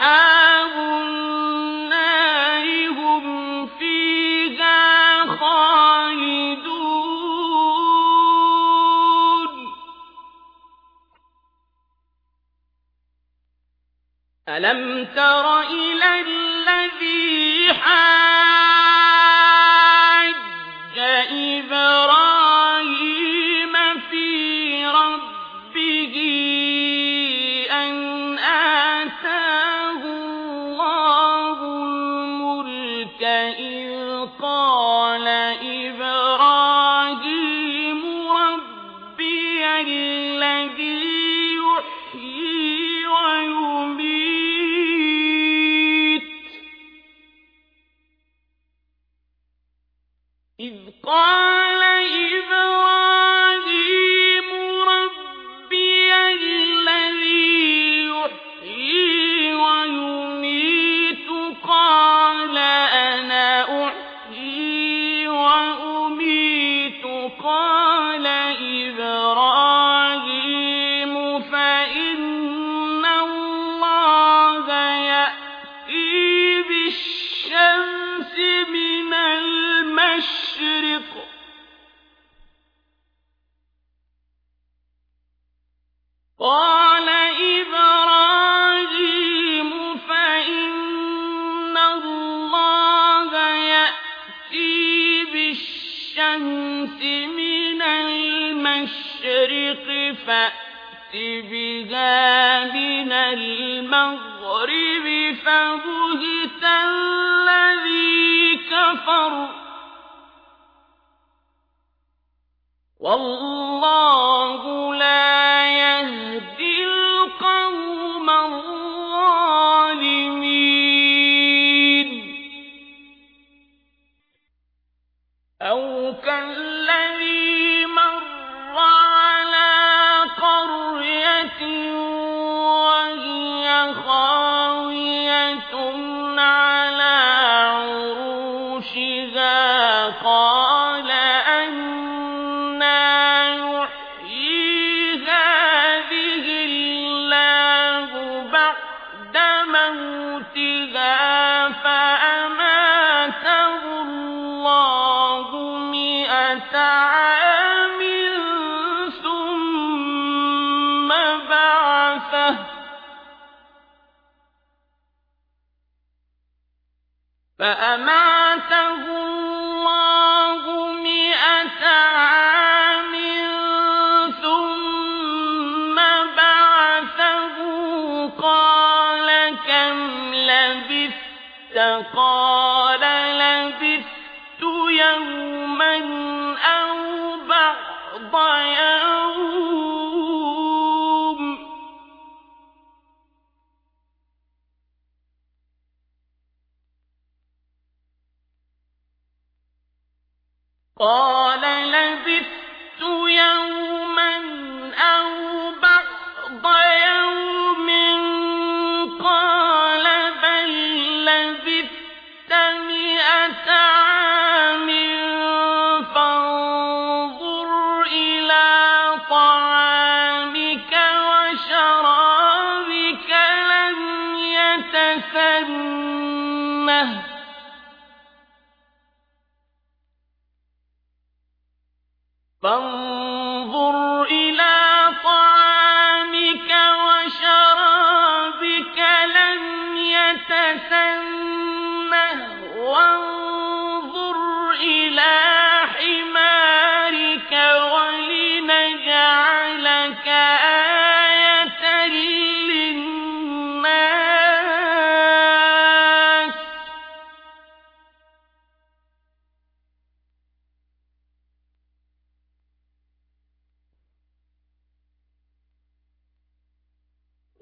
أصحاب هم فيها ألم تر إلى الذي حاج إبراهيم قال فأت بها من المغرب والله عروشها قال أنا هذه الله بعد موتها فأماته الله عام ثم بعثه فأماته قال لبثت يوما أو بعض يوم. قال لبثت يوما يتسنه فانظر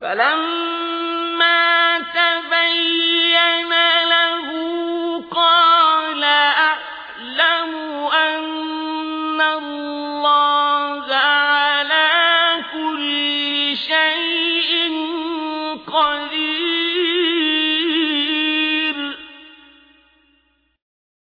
فلما